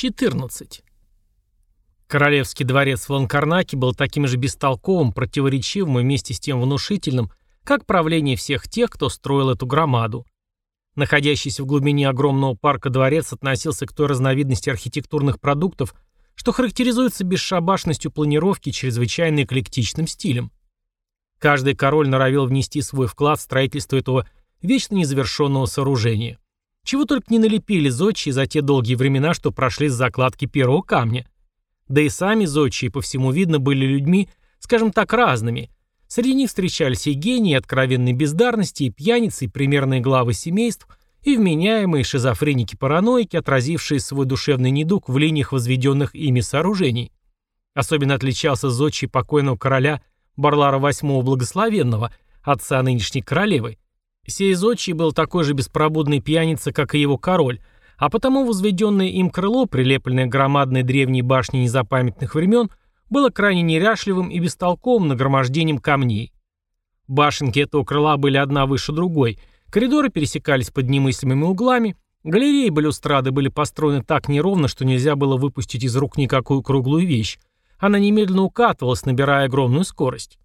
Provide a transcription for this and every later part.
14. Королевский дворец в Ланкарнаке был таким же бестолковым, противоречивым и вместе с тем внушительным, как правление всех тех, кто строил эту громаду. Находящийся в глубине огромного парка дворец относился к той разновидности архитектурных продуктов, что характеризуется бесшабашностью планировки и чрезвычайно эклектичным стилем. Каждый король норовил внести свой вклад в строительство этого вечно незавершенного сооружения. Чего только не налепили зодчие за те долгие времена, что прошли с закладки первого камня. Да и сами зодчие, по всему видно, были людьми, скажем так, разными. Среди них встречались и гении, и откровенной бездарности, и пьяницы, и примерные главы семейств, и вменяемые шизофреники-параноики, отразившие свой душевный недуг в линиях возведенных ими сооружений. Особенно отличался зодчий покойного короля Барлара VIII Благословенного, отца нынешней королевы. Сей зодчий был такой же беспробудный пьяница, как и его король, а потому возведенное им крыло, прилепленное громадной древней башне незапамятных времен, было крайне неряшливым и бестолковым нагромождением камней. Башенки этого крыла были одна выше другой, коридоры пересекались под немыслимыми углами, галереи и балюстрады были построены так неровно, что нельзя было выпустить из рук никакую круглую вещь. Она немедленно укатывалась, набирая огромную скорость.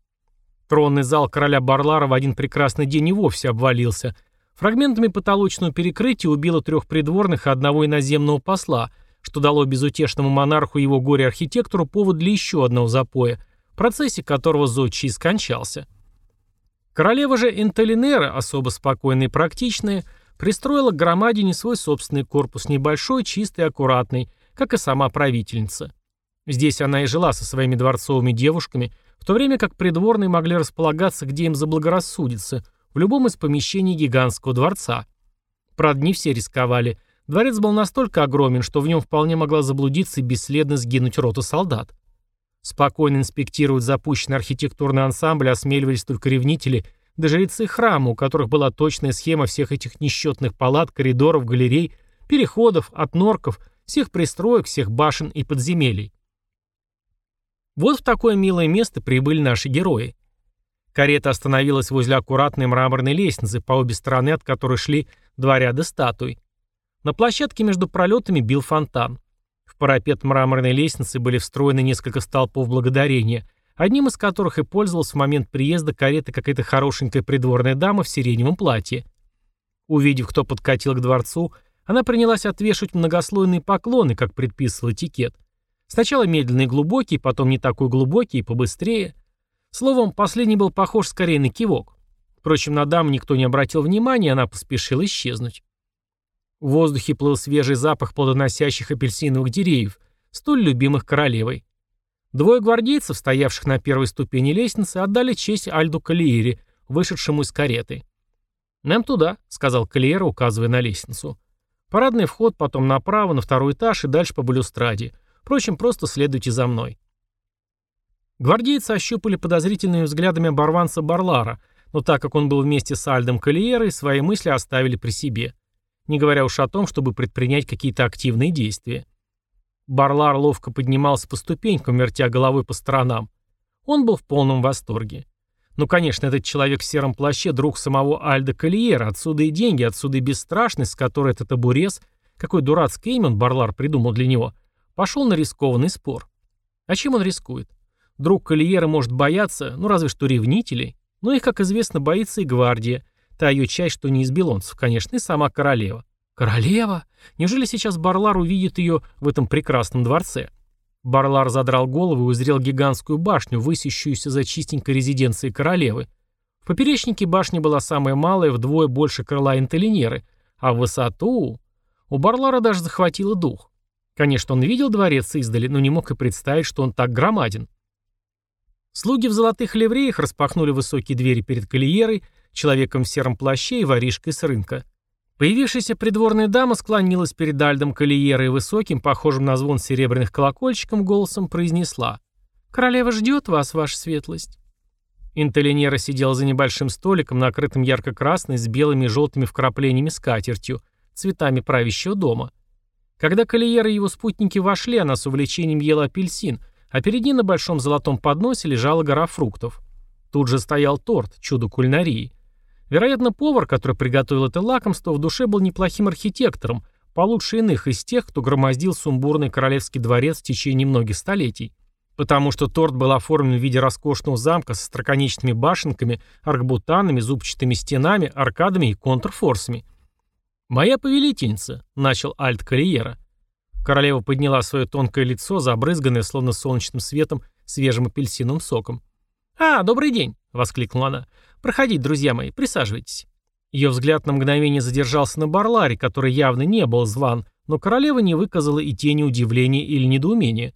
Тронный зал короля Барлара в один прекрасный день и вовсе обвалился. Фрагментами потолочного перекрытия убило трех придворных и одного иноземного посла – что дало безутешному монарху его горе-архитектору повод для еще одного запоя, в процессе которого Зодчий скончался. Королева же Энтелинера, особо спокойная и практичная, пристроила к громадине свой собственный корпус, небольшой, чистый и аккуратный, как и сама правительница. Здесь она и жила со своими дворцовыми девушками, в то время как придворные могли располагаться, где им заблагорассудится, в любом из помещений гигантского дворца. Правда, не все рисковали – Дворец был настолько огромен, что в нем вполне могла заблудиться и бесследно сгинуть рота солдат. Спокойно инспектировать запущенный архитектурный ансамбль осмеливались только ревнители, да жрецы храма, у которых была точная схема всех этих несчетных палат, коридоров, галерей, переходов, отнорков, всех пристроек, всех башен и подземелий. Вот в такое милое место прибыли наши герои. Карета остановилась возле аккуратной мраморной лестницы, по обе стороны от которой шли два ряда статуй. На площадке между пролетами бил фонтан. В парапет мраморной лестницы были встроены несколько столпов благодарения, одним из которых и пользовалась в момент приезда кареты какая-то хорошенькая придворная дама в сиреневом платье. Увидев, кто подкатил к дворцу, она принялась отвешивать многослойные поклоны, как предписывал этикет. Сначала медленный и глубокий, потом не такой глубокий и побыстрее. Словом, последний был похож скорее на кивок. Впрочем, на даму никто не обратил внимания, она поспешила исчезнуть. В воздухе плыл свежий запах плодоносящих апельсиновых деревьев, столь любимых королевой. Двое гвардейцев, стоявших на первой ступени лестницы, отдали честь Альду Калиере, вышедшему из кареты. «Нам туда», — сказал Калиера, указывая на лестницу. «Парадный вход, потом направо, на второй этаж и дальше по балюстраде. Впрочем, просто следуйте за мной». Гвардейцы ощупали подозрительными взглядами оборванца Барлара, но так как он был вместе с Альдом Калиерой, свои мысли оставили при себе не говоря уж о том, чтобы предпринять какие-то активные действия. Барлар ловко поднимался по ступенькам, вертя головой по сторонам. Он был в полном восторге. Ну, конечно, этот человек в сером плаще – друг самого Альда Калиера, отсюда и деньги, отсюда и бесстрашность, с которой этот обурез, какой дурацкий имя Барлар придумал для него, пошел на рискованный спор. А чем он рискует? Друг Калиера может бояться, ну разве что ревнителей, но их, как известно, боится и гвардия, Та ее часть, что не из белонцев, конечно, и сама королева. Королева? Неужели сейчас Барлар увидит ее в этом прекрасном дворце? Барлар задрал голову и узрел гигантскую башню, высящуюся за чистенькой резиденцией королевы. В поперечнике башни была самая малая, вдвое больше крыла Интелинеры, а в высоту... У Барлара даже захватило дух. Конечно, он видел дворец издали, но не мог и представить, что он так громаден. Слуги в золотых ливреях распахнули высокие двери перед кольерой, человеком в сером плаще и воришкой с рынка. Появившаяся придворная дама склонилась перед Альдом Калиерой и высоким, похожим на звон серебряных колокольчиком, голосом произнесла «Королева ждет вас, ваша светлость». Интелинера сидела за небольшим столиком, накрытым ярко-красной, с белыми и желтыми вкраплениями скатертью, цветами правящего дома. Когда Калиера и его спутники вошли, она с увлечением ела апельсин, а перед ней на большом золотом подносе лежала гора фруктов. Тут же стоял торт, чудо кулинарии. Вероятно, повар, который приготовил это лакомство, в душе был неплохим архитектором, получше иных из тех, кто громоздил сумбурный королевский дворец в течение многих столетий. Потому что торт был оформлен в виде роскошного замка со строконечными башенками, аркбутанами, зубчатыми стенами, аркадами и контрфорсами. «Моя повелительница», — начал Альт Карьера. Королева подняла свое тонкое лицо, забрызганное, словно солнечным светом, свежим апельсиновым соком. «А, добрый день!» — воскликнула она. «Проходите, друзья мои, присаживайтесь». Ее взгляд на мгновение задержался на Барларе, который явно не был зван, но королева не выказала и тени удивления или недоумения.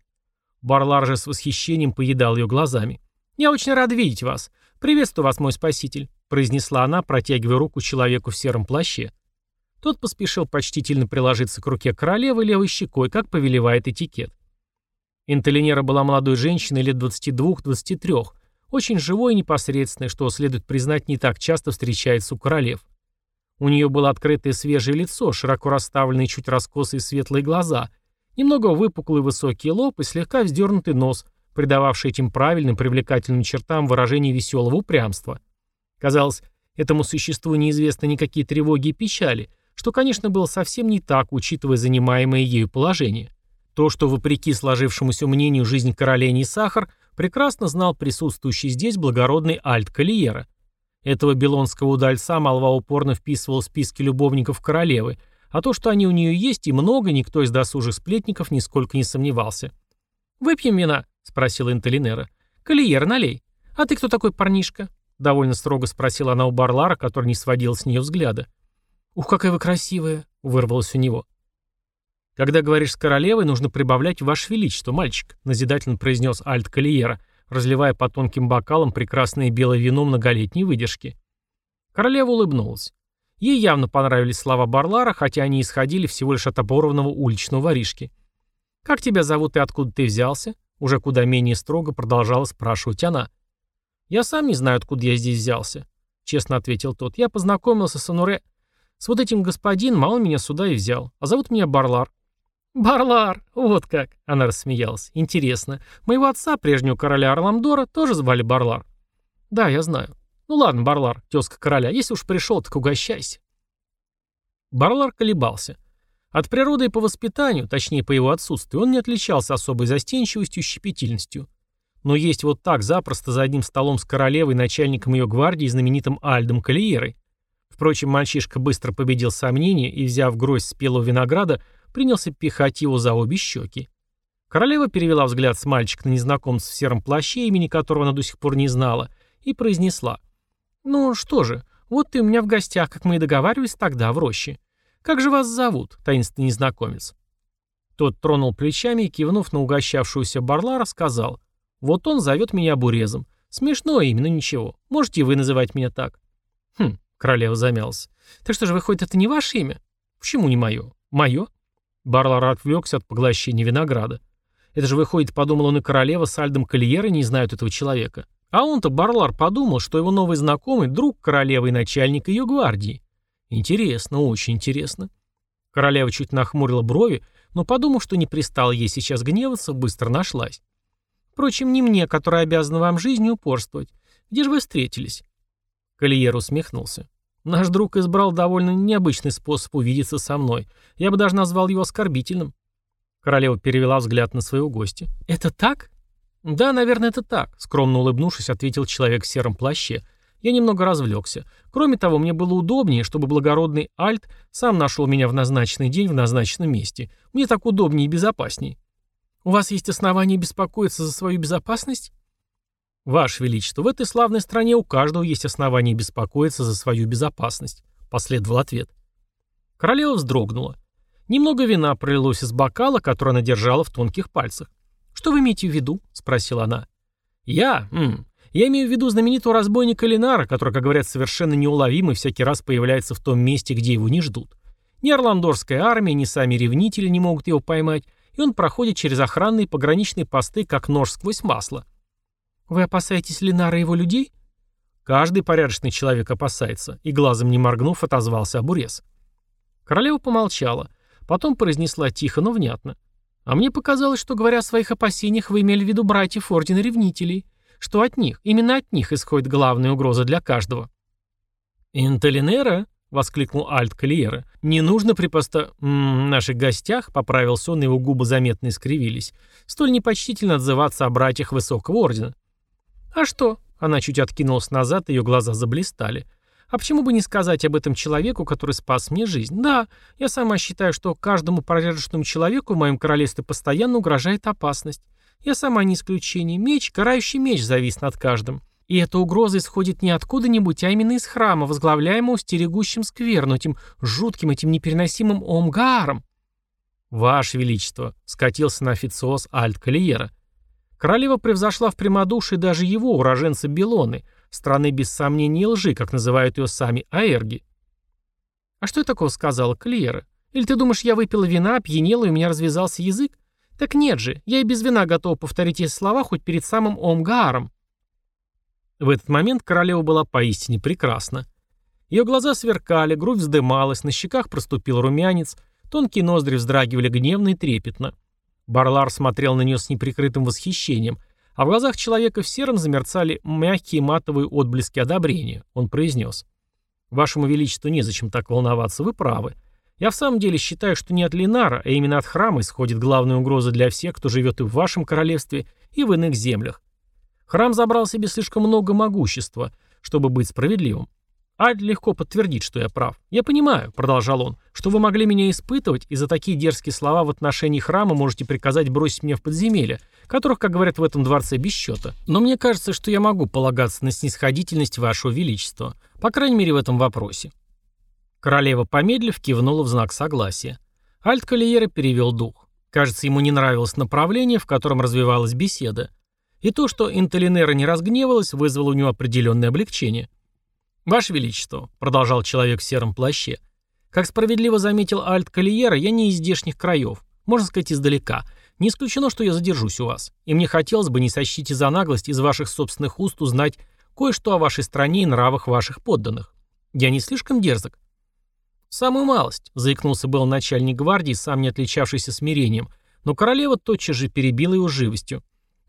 Барлар же с восхищением поедал ее глазами. «Я очень рад видеть вас. Приветствую вас, мой спаситель», — произнесла она, протягивая руку человеку в сером плаще. Тот поспешил почтительно приложиться к руке королевы левой щекой, как повелевает этикет. Интелинера была молодой женщиной лет 22-23, очень живой и непосредственной, что, следует признать, не так часто встречается у королев. У нее было открытое свежее лицо, широко расставленные чуть раскосые светлые глаза, немного выпуклый высокий лоб и слегка вздернутый нос, придававший этим правильным привлекательным чертам выражение веселого упрямства. Казалось, этому существу неизвестны никакие тревоги и печали, что, конечно, было совсем не так, учитывая занимаемое ею положение. То, что, вопреки сложившемуся мнению, жизнь королей не сахар, прекрасно знал присутствующий здесь благородный Альт Калиера. Этого белонского удальца молва упорно вписывал в списки любовников королевы, а то, что они у нее есть и много, никто из досужих сплетников нисколько не сомневался. «Выпьем вина?» — спросила Интелинера. «Калиер, налей. А ты кто такой парнишка?» Довольно строго спросила она у Барлара, который не сводил с нее взгляда. «Ух, какая вы красивая!» — вырвалось у него. «Когда говоришь с королевой, нужно прибавлять «Ваше Величество, мальчик», — назидательно произнес Альт Калиера, разливая по тонким бокалам прекрасное белое вино многолетней выдержки. Королева улыбнулась. Ей явно понравились слова Барлара, хотя они исходили всего лишь от оборванного уличного воришки. «Как тебя зовут и откуда ты взялся?» Уже куда менее строго продолжала спрашивать она. «Я сам не знаю, откуда я здесь взялся», — честно ответил тот. «Я познакомился с Ануре. С вот этим господином, а он меня сюда и взял. А зовут меня Барлар». «Барлар! Вот как!» — она рассмеялась. «Интересно. Моего отца, прежнего короля Орламдора, тоже звали Барлар?» «Да, я знаю. «Ну ладно, Барлар, тезка короля, если уж пришел, так угощайся». Барлар колебался. От природы и по воспитанию, точнее по его отсутствию, он не отличался особой застенчивостью и щепетильностью. Но есть вот так запросто за одним столом с королевой, начальником ее гвардии, знаменитым Альдом Калиерой. Впрочем, мальчишка быстро победил сомнения и, взяв гроздь спелого винограда, принялся пихать его за обе щеки. Королева перевела взгляд с мальчика на незнакомца в сером плаще, имени которого она до сих пор не знала, и произнесла. «Ну что же, вот ты у меня в гостях, как мы и договаривались тогда, в роще. Как же вас зовут, таинственный незнакомец?» Тот тронул плечами и, кивнув на угощавшуюся Барлара, сказал, «Вот он зовет меня Бурезом. Смешно именно ничего. Можете вы называть меня так». «Хм», — королева замялась. «Так что же, выходит, это не ваше имя?» «Почему не мое?» «Мое?» Барлар отвлекся от поглощения винограда. «Это же, выходит, подумал он и королева с Альдом Кольерой не знают этого человека. А он-то, Барлар, подумал, что его новый знакомый – друг королевы и начальник ее гвардии. Интересно, очень интересно. Королева чуть нахмурила брови, но, подумав, что не пристало ей сейчас гневаться, быстро нашлась. Впрочем, не мне, который обязан вам жизнью упорствовать. Где же вы встретились?» Кольер усмехнулся. «Наш друг избрал довольно необычный способ увидеться со мной. Я бы даже назвал его оскорбительным». Королева перевела взгляд на своего гостя. «Это так?» «Да, наверное, это так», — скромно улыбнувшись, ответил человек в сером плаще. «Я немного развлекся. Кроме того, мне было удобнее, чтобы благородный Альт сам нашел меня в назначенный день в назначенном месте. Мне так удобнее и безопасней». «У вас есть основания беспокоиться за свою безопасность?» «Ваше Величество, в этой славной стране у каждого есть основания беспокоиться за свою безопасность», — последовал ответ. Королева вздрогнула. Немного вина пролилось из бокала, который она держала в тонких пальцах. «Что вы имеете в виду?» — спросила она. «Я? М я имею в виду знаменитого разбойника Ленара, который, как говорят, совершенно неуловимый всякий раз появляется в том месте, где его не ждут. Ни Орландорская армия, ни сами ревнители не могут его поймать, и он проходит через охранные пограничные посты, как нож сквозь масло. «Вы опасаетесь Ленара и его людей?» Каждый порядочный человек опасается, и глазом не моргнув, отозвался Абурес. Королева помолчала, потом произнесла тихо, но внятно. А мне показалось, что, говоря о своих опасениях, вы имели в виду братьев Ордена Ревнителей, что от них, именно от них исходит главная угроза для каждого. «Интелинера?» — воскликнул Альт Калиера. «Не нужно при посто... М -м, наших гостях», — поправился он, его губы заметно искривились, «столь непочтительно отзываться о братьях Высокого Ордена». «А что?» — она чуть откинулась назад, ее глаза заблистали. «А почему бы не сказать об этом человеку, который спас мне жизнь? Да, я сама считаю, что каждому порядочному человеку в моем королевстве постоянно угрожает опасность. Я сама не исключение. Меч, карающий меч завис над каждым. И эта угроза исходит не откуда-нибудь, а именно из храма, возглавляемого стерегущим скверну, этим жутким, этим непереносимым Омгааром. «Ваше Величество», — скатился на официоз Альт Калиера. Королева превзошла в прямодушии даже его, уроженца Белоны, страны без сомнений лжи, как называют ее сами аэрги. «А что я такого сказала, Калиера? Или ты думаешь, я выпила вина, опьянела, и у меня развязался язык? Так нет же, я и без вина готова повторить эти слова хоть перед самым Омгааром. В этот момент королева была поистине прекрасна. Ее глаза сверкали, грудь вздымалась, на щеках проступил румянец, тонкие ноздри вздрагивали гневно и трепетно. Барлар смотрел на нее с неприкрытым восхищением, а в глазах человека в сером замерцали мягкие матовые отблески одобрения. Он произнес. «Вашему Величеству незачем так волноваться, вы правы. Я в самом деле считаю, что не от Линара, а именно от храма исходит главная угроза для всех, кто живет и в вашем королевстве, и в иных землях. Храм забрал себе слишком много могущества, чтобы быть справедливым. Альд легко подтвердит, что я прав. Я понимаю, продолжал он, что вы могли меня испытывать, и за такие дерзкие слова в отношении храма можете приказать бросить меня в подземелье, которых, как говорят в этом дворце, без счета. Но мне кажется, что я могу полагаться на снисходительность вашего величества, по крайней мере в этом вопросе. Королева, помедлив, кивнула в знак согласия. Альт Калиера перевел дух. Кажется, ему не нравилось направление, в котором развивалась беседа. И то, что Интелинера не разгневалась, вызвало у него определенное облегчение. «Ваше Величество», — продолжал человек в сером плаще, «как справедливо заметил Альт Калиера, я не из здешних краев, можно сказать, издалека. Не исключено, что я задержусь у вас. И мне хотелось бы, не сочтите за наглость, из ваших собственных уст узнать кое-что о вашей стране и нравах ваших подданных. Я не слишком дерзок?» «Самую малость», — заикнулся был начальник гвардии, сам не отличавшийся смирением, но королева тотчас же перебила его живостью.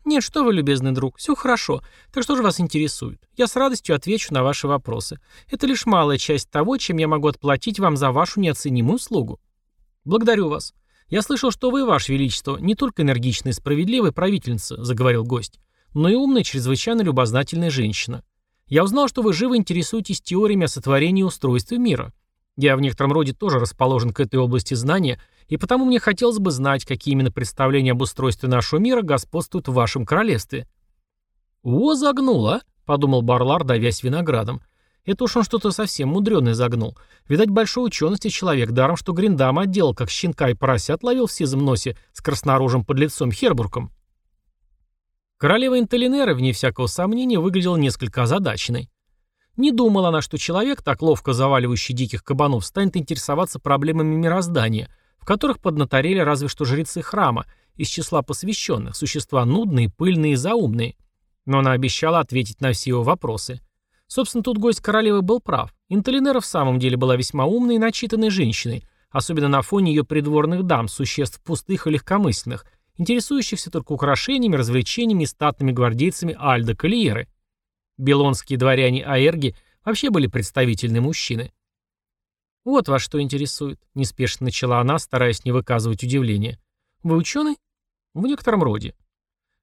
«Нет, что вы, любезный друг, все хорошо. Так что же вас интересует? Я с радостью отвечу на ваши вопросы. Это лишь малая часть того, чем я могу отплатить вам за вашу неоценимую услугу. Благодарю вас. Я слышал, что вы, ваше величество, не только энергичная и справедливая правительница, заговорил гость, но и умная, чрезвычайно любознательная женщина. Я узнал, что вы живо интересуетесь теориями о сотворении и мира. Я в некотором роде тоже расположен к этой области знания, и потому мне хотелось бы знать, какие именно представления об устройстве нашего мира господствуют в вашем королевстве». «О, загнула», — подумал Барлар, давясь виноградом. «Это уж он что-то совсем мудреное загнул. Видать, большой учености человек, даром, что Гриндам отделал, как щенка и поросят ловил в сизом носе с краснорожим под лицом Хербургом». Королева Интелинера, вне всякого сомнения, выглядела несколько озадаченной. Не думала она, что человек, так ловко заваливающий диких кабанов, станет интересоваться проблемами мироздания, в которых поднаторели разве что жрецы храма, из числа посвященных, существа нудные, пыльные и заумные. Но она обещала ответить на все его вопросы. Собственно, тут гость королевы был прав. Интелинера в самом деле была весьма умной и начитанной женщиной, особенно на фоне ее придворных дам, существ пустых и легкомысленных, интересующихся только украшениями, развлечениями и статными гвардейцами Альда Калиеры – Белонские дворяне Аэрги вообще были представительные мужчины. «Вот вас что интересует», — неспешно начала она, стараясь не выказывать удивления. «Вы ученый?» «В некотором роде».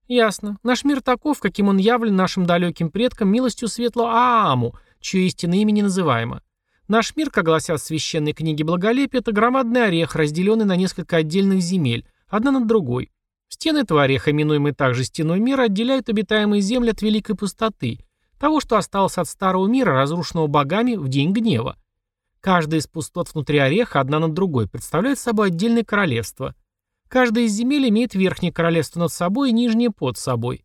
«Ясно. Наш мир таков, каким он явлен нашим далеким предкам милостью светлого Ааму, чье истинное имя не называемо. Наш мир, как гласят священные книги Благолепия, это громадный орех, разделенный на несколько отдельных земель, одна над другой. Стены этого ореха, именуемые также стеной мира, отделяют обитаемые земли от великой пустоты, того, что осталось от старого мира, разрушенного богами в день гнева. Каждая из пустот внутри ореха, одна над другой, представляет собой отдельное королевство. Каждая из земель имеет верхнее королевство над собой и нижнее под собой.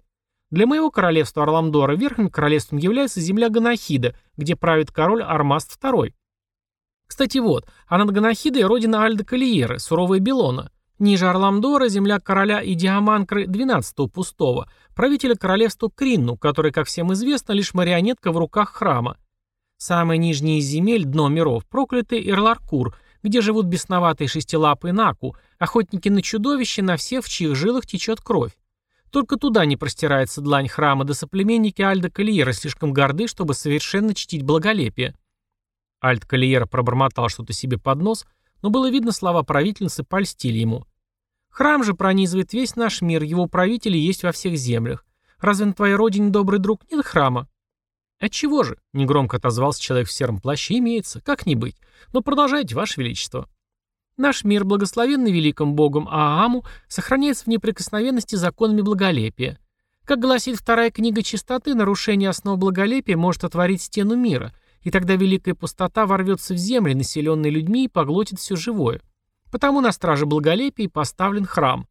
Для моего королевства Орламдора верхним королевством является земля Ганахида, где правит король Армаст II. Кстати, вот, а над Ганахидой родина Альда Калиеры, суровая Белона. Ниже Орламдора земля короля Идиаманкры XII Пустого, правителя королевства Кринну, который, как всем известно, лишь марионетка в руках храма. Самые нижние из земель, дно миров, проклятый Ирларкур, где живут бесноватые шестилапые Наку, охотники на чудовища, на всех, в чьих жилах течет кровь. Только туда не простирается длань храма, да соплеменники Альда Калиера слишком горды, чтобы совершенно чтить благолепие. Альт Калиера пробормотал что-то себе под нос, но было видно, слова правительницы польстили ему. Храм же пронизывает весь наш мир, его правители есть во всех землях. Разве на твоей родине, добрый друг, нет храма? Отчего же? Негромко отозвался человек в сером плаще. Имеется, как не быть. Но продолжайте, ваше величество. Наш мир, благословенный великим богом Ааму, сохраняется в неприкосновенности законами благолепия. Как гласит вторая книга чистоты, нарушение основ благолепия может отворить стену мира, и тогда великая пустота ворвется в земли, населенные людьми, и поглотит все живое. Потому на страже благолепия поставлен храм.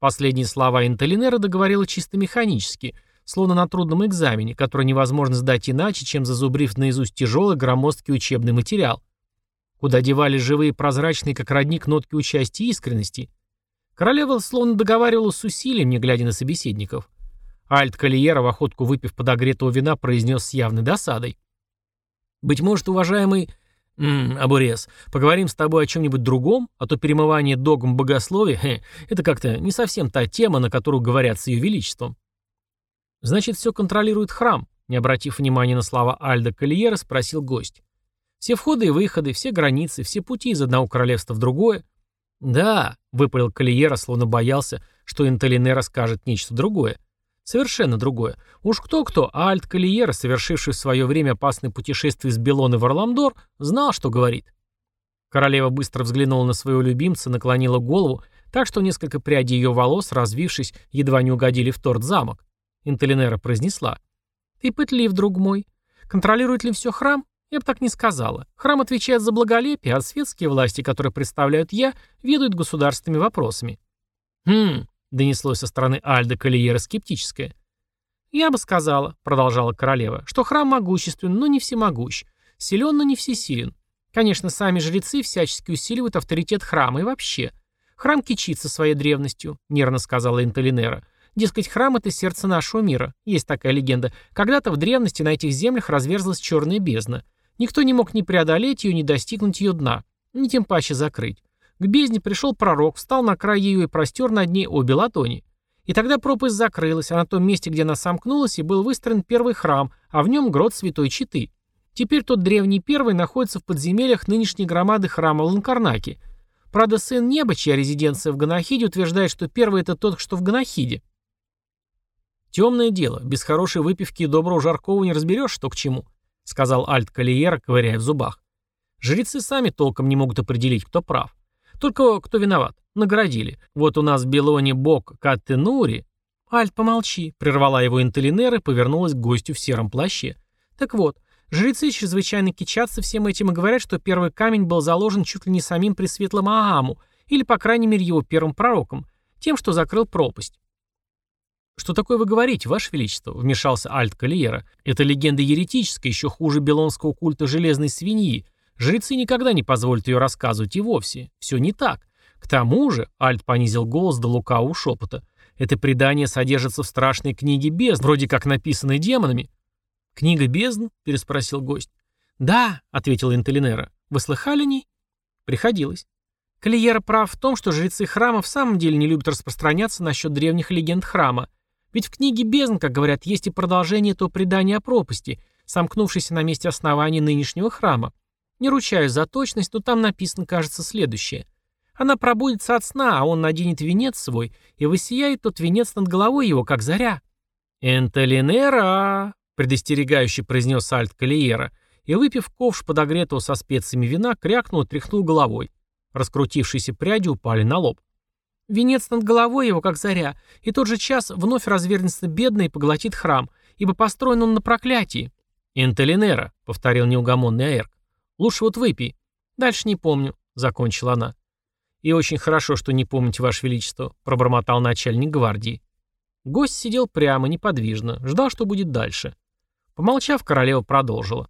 Последние слова Интелинера договорила чисто механически, словно на трудном экзамене, который невозможно сдать иначе, чем зазубрив наизусть тяжелый громоздкий учебный материал. Куда девали живые прозрачные, как родник, нотки участия и искренности. Королева словно договаривала с усилием, не глядя на собеседников. Альт Калиера, в охотку выпив подогретого вина, произнес с явной досадой. «Быть может, уважаемый «Ммм, Абурес, поговорим с тобой о чем-нибудь другом, а то перемывание догм богословия это как-то не совсем та тема, на которую говорят с ее величеством». «Значит, все контролирует храм», — не обратив внимания на слова Альда Калиера, спросил гость. «Все входы и выходы, все границы, все пути из одного королевства в другое». «Да», — выпалил Калиера, словно боялся, что Интелинера скажет нечто другое. Совершенно другое. Уж кто-кто, а Альт Калиер, совершивший в свое время опасное путешествие из Белоны в Орламдор, знал, что говорит. Королева быстро взглянула на своего любимца, наклонила голову, так что несколько прядей ее волос, развившись, едва не угодили в торт замок. Интелинера произнесла. «Ты пытлив, друг мой. Контролирует ли все храм? Я бы так не сказала. Храм отвечает за благолепие, а светские власти, которые представляют я, ведают государственными вопросами». «Хм, донеслось со стороны Альда Калиера скептическое. «Я бы сказала», — продолжала королева, — «что храм могуществен, но не всемогущ, силен, но не всесилен. Конечно, сами жрецы всячески усиливают авторитет храма и вообще. Храм кичится своей древностью», — нервно сказала Интелинера. «Дескать, храм — это сердце нашего мира. Есть такая легенда. Когда-то в древности на этих землях разверзлась черная бездна. Никто не мог ни преодолеть ее, ни достигнуть ее дна, ни тем паче закрыть. К бездне пришел пророк, встал на край ее и простер над ней обе ладони. И тогда пропасть закрылась, а на том месте, где она сомкнулась, и был выстроен первый храм, а в нем грот Святой Читы. Теперь тот древний первый находится в подземельях нынешней громады храма в Ланкарнаке. Правда, сын неба, чья резиденция в Ганахиде, утверждает, что первый это тот, что в Ганахиде. «Темное дело, без хорошей выпивки и доброго жаркого не разберешь, что к чему», сказал Альт Калиера, ковыряя в зубах. Жрецы сами толком не могут определить, кто прав. Только кто виноват? Наградили. Вот у нас в Белоне бог Каттенури. Альт, помолчи, прервала его Интелинер и повернулась к гостю в сером плаще. Так вот, жрецы чрезвычайно кичатся всем этим и говорят, что первый камень был заложен чуть ли не самим Пресветлым Ааму, или, по крайней мере, его первым пророком, тем, что закрыл пропасть. «Что такое вы говорите, Ваше Величество?» — вмешался Альт Калиера. «Это легенда еретическая, еще хуже белонского культа железной свиньи, Жрецы никогда не позволят ее рассказывать и вовсе. Все не так. К тому же, Альт понизил голос до лукавого шепота, это предание содержится в страшной книге бездн, вроде как написанной демонами. «Книга бездн?» – переспросил гость. «Да», – ответил Интелинера. «Вы слыхали о ней?» «Приходилось». Калиера прав в том, что жрецы храма в самом деле не любят распространяться насчет древних легенд храма. Ведь в книге бездн, как говорят, есть и продолжение этого предания о пропасти, сомкнувшейся на месте основания нынешнего храма. Не ручаюсь за точность, но там написано, кажется, следующее. Она пробудется от сна, а он наденет венец свой, и воссияет тот венец над головой его, как заря. «Энтелинера!» — предостерегающе произнес Альт Калиера, и, выпив ковш подогретого со специями вина, крякнул и тряхнул головой. Раскрутившиеся пряди упали на лоб. Венец над головой его, как заря, и тот же час вновь развернется бедно и поглотит храм, ибо построен он на проклятии. «Энтелинера», — повторил неугомонный Аэрк. Лучше вот выпей. Дальше не помню, закончила она. И очень хорошо, что не помните, Ваше Величество, пробормотал начальник гвардии. Гость сидел прямо, неподвижно, ждал, что будет дальше. Помолчав, королева продолжила.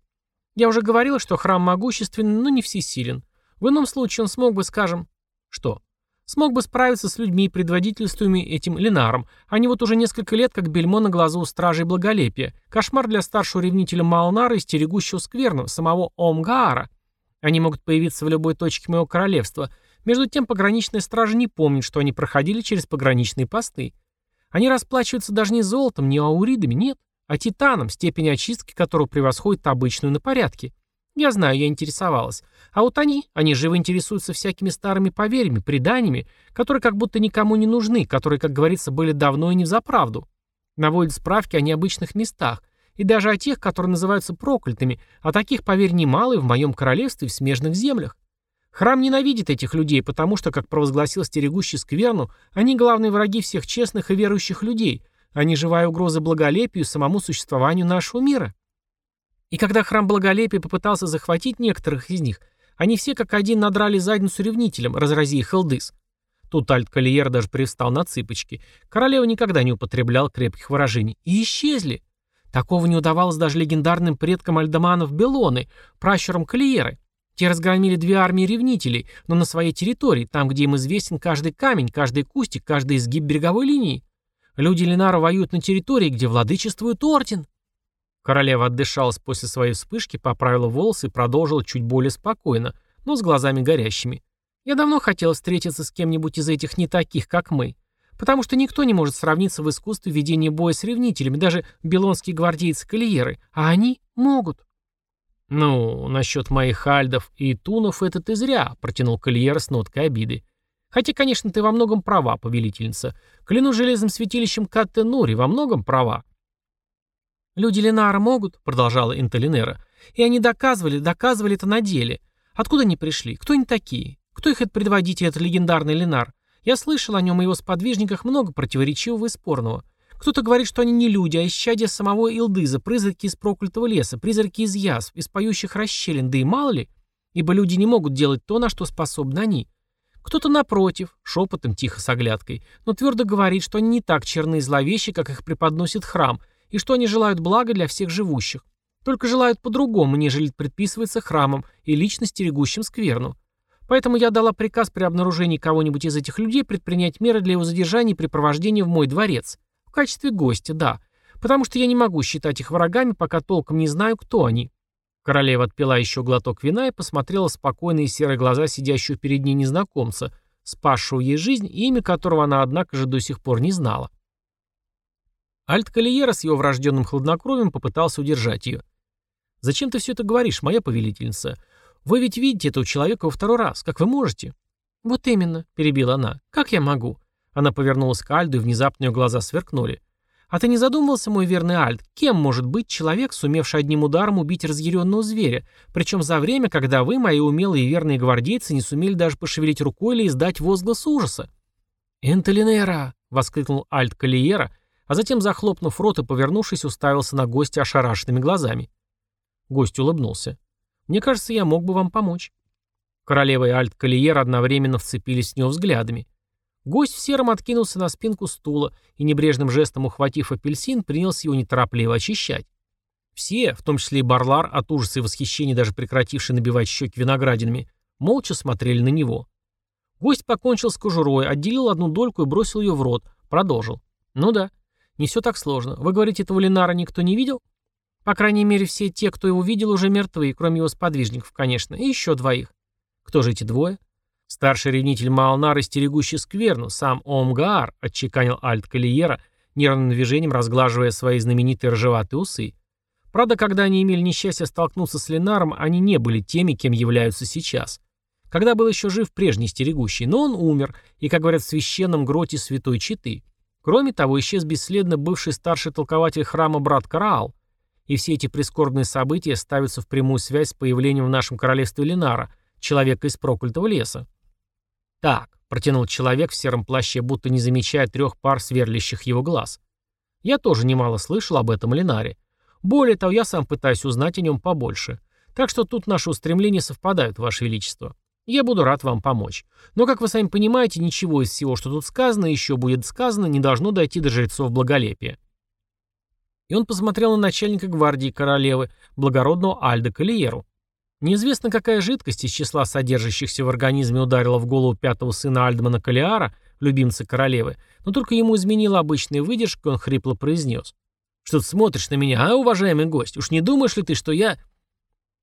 Я уже говорила, что храм могущественен, но не всесилен. В ином случае он смог бы, скажем... Что? Смог бы справиться с людьми, предводительствуемыми этим Ленаром. Они вот уже несколько лет как бельмо на глазу у стражей благолепия. Кошмар для старшего ревнителя Малнара и стерегущего скверну, самого Омгаара. Они могут появиться в любой точке моего королевства. Между тем пограничная стража не помнит, что они проходили через пограничные посты. Они расплачиваются даже не золотом, не ауридами, нет, а титаном, степень очистки которого превосходит обычную на порядке. Я знаю, я интересовалась. А вот они, они живо интересуются всякими старыми поверьями, преданиями, которые как будто никому не нужны, которые, как говорится, были давно и не за правду. Наводят справки о необычных местах, и даже о тех, которые называются проклятыми, а таких, поверь, немало и в моем королевстве и в смежных землях. Храм ненавидит этих людей, потому что, как провозгласил стерегущий скверну, они главные враги всех честных и верующих людей, они живая угроза благолепию самому существованию нашего мира. И когда храм благолепия попытался захватить некоторых из них, они все как один надрали задницу ревнителям, разрази их элдыс. Тут Альт Калиер даже привстал на цыпочки. Королева никогда не употреблял крепких выражений. И исчезли. Такого не удавалось даже легендарным предкам альдеманов Белоны, пращурам Калиеры. Те разгромили две армии ревнителей, но на своей территории, там, где им известен каждый камень, каждый кустик, каждый изгиб береговой линии. Люди Ленара воюют на территории, где владычествует орден. Королева отдышалась после своей вспышки, поправила волосы и продолжила чуть более спокойно, но с глазами горящими. «Я давно хотела встретиться с кем-нибудь из этих не таких, как мы. Потому что никто не может сравниться в искусстве ведения боя с ревнителями, даже белонские гвардейцы Калиеры, а они могут». «Ну, насчет моих альдов и тунов это ты зря», — протянул Калиера с ноткой обиды. «Хотя, конечно, ты во многом права, повелительница. Клянусь железным святилищем Каттенури, во многом права. «Люди Ленара могут», — продолжала Интелинера. «И они доказывали, доказывали это на деле. Откуда они пришли? Кто они такие? Кто их это предводитель, этот легендарный Ленар? Я слышал о нем и его сподвижниках много противоречивого и спорного. Кто-то говорит, что они не люди, а исчадия самого Илдыза, призраки из проклятого леса, призраки из язв, из поющих расщелин, да и мало ли, ибо люди не могут делать то, на что способны они. Кто-то напротив, шепотом, тихо с оглядкой, но твердо говорит, что они не так черны и зловещи, как их преподносит храм, и что они желают блага для всех живущих. Только желают по-другому, нежели предписывается храмом и лично стерегущим скверну. Поэтому я дала приказ при обнаружении кого-нибудь из этих людей предпринять меры для его задержания и припровождения в мой дворец. В качестве гостя, да. Потому что я не могу считать их врагами, пока толком не знаю, кто они. Королева отпила еще глоток вина и посмотрела спокойные серые глаза сидящего перед ней незнакомца, спасшего ей жизнь имя которого она, однако же, до сих пор не знала. Альт Калиера с его врожденным хладнокровием попытался удержать ее. «Зачем ты все это говоришь, моя повелительница? Вы ведь видите этого человека во второй раз. Как вы можете?» «Вот именно», — перебила она. «Как я могу?» Она повернулась к Альду, и внезапно ее глаза сверкнули. «А ты не задумывался, мой верный Альд, кем может быть человек, сумевший одним ударом убить разъяренного зверя, причем за время, когда вы, мои умелые и верные гвардейцы, не сумели даже пошевелить рукой или издать возглас ужаса?» «Энтелинера!» — воскликнул Альд Калиера — а затем, захлопнув рот и повернувшись, уставился на гостя ошарашенными глазами. Гость улыбнулся. «Мне кажется, я мог бы вам помочь». Королева и Альт-Калиер одновременно вцепились в него взглядами. Гость в сером откинулся на спинку стула и, небрежным жестом ухватив апельсин, принялся его неторопливо очищать. Все, в том числе и Барлар, от ужаса и восхищения даже прекративший набивать щеки виноградинами, молча смотрели на него. Гость покончил с кожурой, отделил одну дольку и бросил ее в рот, продолжил. «Ну да, не все так сложно. Вы говорите, этого Ленара никто не видел? По крайней мере, все те, кто его видел, уже мертвы, кроме его сподвижников, конечно, и еще двоих. Кто же эти двое? Старший ревнитель Маалнар, стерегущий скверну, сам Омгаар, отчеканил Альт Калиера, нервным движением разглаживая свои знаменитые ржеватые усы. Правда, когда они имели несчастье столкнуться с Ленаром, они не были теми, кем являются сейчас. Когда был еще жив прежний стерегущий, но он умер, и, как говорят в священном гроте святой Читы – Кроме того, исчез бесследно бывший старший толкователь храма брат Караал. И все эти прискорбные события ставятся в прямую связь с появлением в нашем королевстве Ленара, человека из проклятого леса. «Так», — протянул человек в сером плаще, будто не замечая трех пар сверлящих его глаз. «Я тоже немало слышал об этом Ленаре. Более того, я сам пытаюсь узнать о нем побольше. Так что тут наши устремления совпадают, Ваше Величество. Я буду рад вам помочь. Но, как вы сами понимаете, ничего из всего, что тут сказано, еще будет сказано, не должно дойти до жрецов благолепия. И он посмотрел на начальника гвардии королевы, благородного Альда Калиеру. Неизвестно, какая жидкость из числа содержащихся в организме ударила в голову пятого сына Альдмана Калиара, любимца королевы, но только ему изменила обычная выдержка, он хрипло произнес. «Что ты смотришь на меня, а, уважаемый гость? Уж не думаешь ли ты, что я...»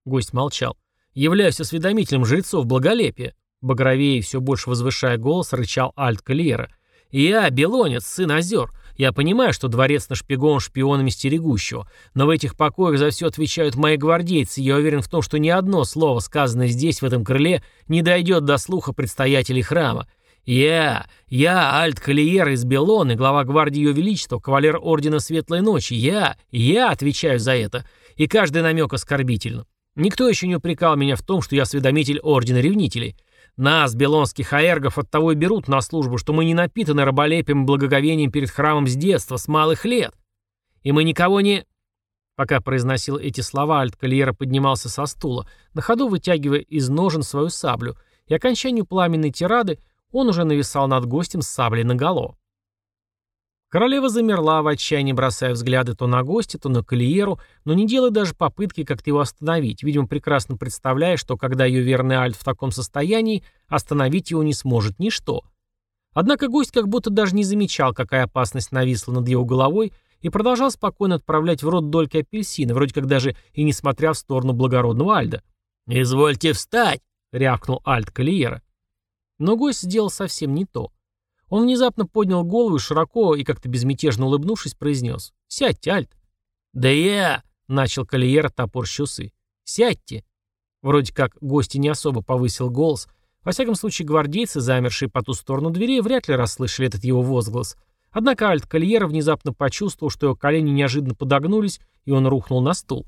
Гость молчал. Являюсь осведомителем жрецов благолепия. Багровее, все больше возвышая голос, рычал Альт Калиера. «Я, Белонец, сын озер. Я понимаю, что дворец нашпигован шпионами стерегущего, но в этих покоях за все отвечают мои гвардейцы, я уверен в том, что ни одно слово, сказанное здесь, в этом крыле, не дойдет до слуха предстоятелей храма. Я, я, Альт Калиер из Белоны, глава гвардии Ее Величества, кавалер Ордена Светлой Ночи, я, я отвечаю за это, и каждый намек оскорбительно. Никто еще не упрекал меня в том, что я осведомитель Ордена Ревнителей. Нас, белонских аэргов, от того и берут на службу, что мы не напитаны раболепием и благоговением перед храмом с детства, с малых лет. И мы никого не... Пока произносил эти слова, Альт Кальера поднимался со стула, на ходу вытягивая из ножен свою саблю, и окончанию пламенной тирады он уже нависал над гостем с саблей наголо. Королева замерла, в отчаянии бросая взгляды то на гостя, то на Калиеру, но не делая даже попытки как-то его остановить, видимо, прекрасно представляя, что когда ее верный Альт в таком состоянии, остановить его не сможет ничто. Однако гость как будто даже не замечал, какая опасность нависла над его головой, и продолжал спокойно отправлять в рот дольки апельсина, вроде как даже и не смотря в сторону благородного Альда. «Извольте встать!» — рявкнул Альт Калиера. Но гость сделал совсем не то. Он внезапно поднял голову широко и как-то безмятежно улыбнувшись, произнес «Сядьте, Альт». «Да я...» — начал Калиера топор щусы. «Сядьте». Вроде как гости не особо повысил голос. Во всяком случае, гвардейцы, замершие по ту сторону дверей, вряд ли расслышали этот его возглас. Однако Альт Кальера внезапно почувствовал, что его колени неожиданно подогнулись, и он рухнул на стул.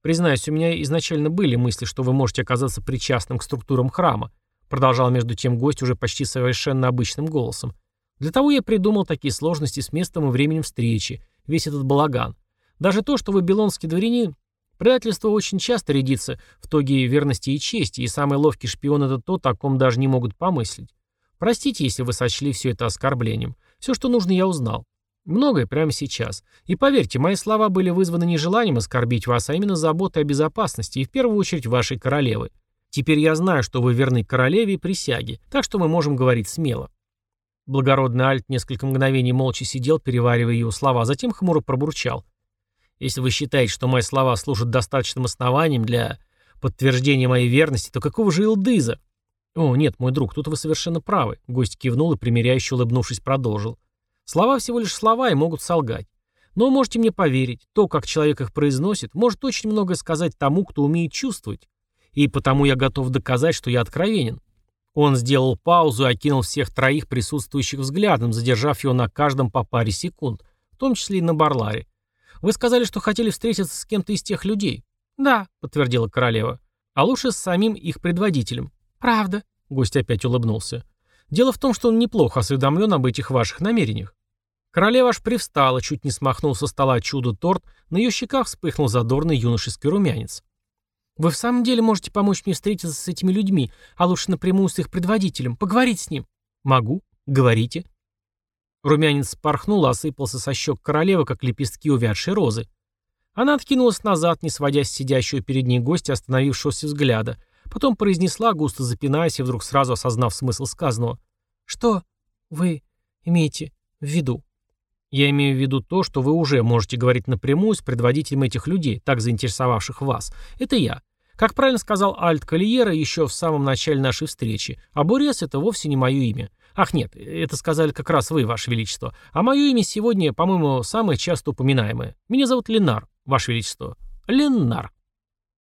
«Признаюсь, у меня изначально были мысли, что вы можете оказаться причастным к структурам храма, Продолжал между тем гость уже почти совершенно обычным голосом. Для того я придумал такие сложности с местом и временем встречи, весь этот балаган. Даже то, что вы белонский дворянин, предательство очень часто рядится в тоге верности и чести, и самый ловкий шпион это тот, о ком даже не могут помыслить. Простите, если вы сочли все это оскорблением. Все, что нужно, я узнал. Многое прямо сейчас. И поверьте, мои слова были вызваны не желанием оскорбить вас, а именно заботой о безопасности и в первую очередь вашей королевы. Теперь я знаю, что вы верны королеве и присяге, так что мы можем говорить смело». Благородный Альт несколько мгновений молча сидел, переваривая его слова, затем хмуро пробурчал. «Если вы считаете, что мои слова служат достаточным основанием для подтверждения моей верности, то какого же Илдыза?» «О, нет, мой друг, тут вы совершенно правы», — гость кивнул и, примиряюще улыбнувшись, продолжил. «Слова всего лишь слова и могут солгать. Но можете мне поверить, то, как человек их произносит, может очень многое сказать тому, кто умеет чувствовать и потому я готов доказать, что я откровенен». Он сделал паузу и окинул всех троих присутствующих взглядом, задержав его на каждом по паре секунд, в том числе и на Барларе. «Вы сказали, что хотели встретиться с кем-то из тех людей?» «Да», — подтвердила королева. «А лучше с самим их предводителем». «Правда», — гость опять улыбнулся. «Дело в том, что он неплохо осведомлен об этих ваших намерениях». Королева аж привстала, чуть не смахнул со стола чудо-торт, на ее щеках вспыхнул задорный юношеский румянец. Вы в самом деле можете помочь мне встретиться с этими людьми, а лучше напрямую с их предводителем, поговорить с ним? Могу. Говорите. Румянец порхнул, осыпался со щек королевы, как лепестки увядшей розы. Она откинулась назад, не сводя с сидящего перед ней гостя остановившегося взгляда. Потом произнесла, густо запинаясь и вдруг сразу осознав смысл сказанного. «Что вы имеете в виду?» «Я имею в виду то, что вы уже можете говорить напрямую с предводителем этих людей, так заинтересовавших вас. Это я. Как правильно сказал Альт Калиера еще в самом начале нашей встречи, а Бурес — это вовсе не мое имя. Ах нет, это сказали как раз вы, Ваше Величество. А мое имя сегодня, по-моему, самое часто упоминаемое. Меня зовут Ленар, Ваше Величество. Ленар.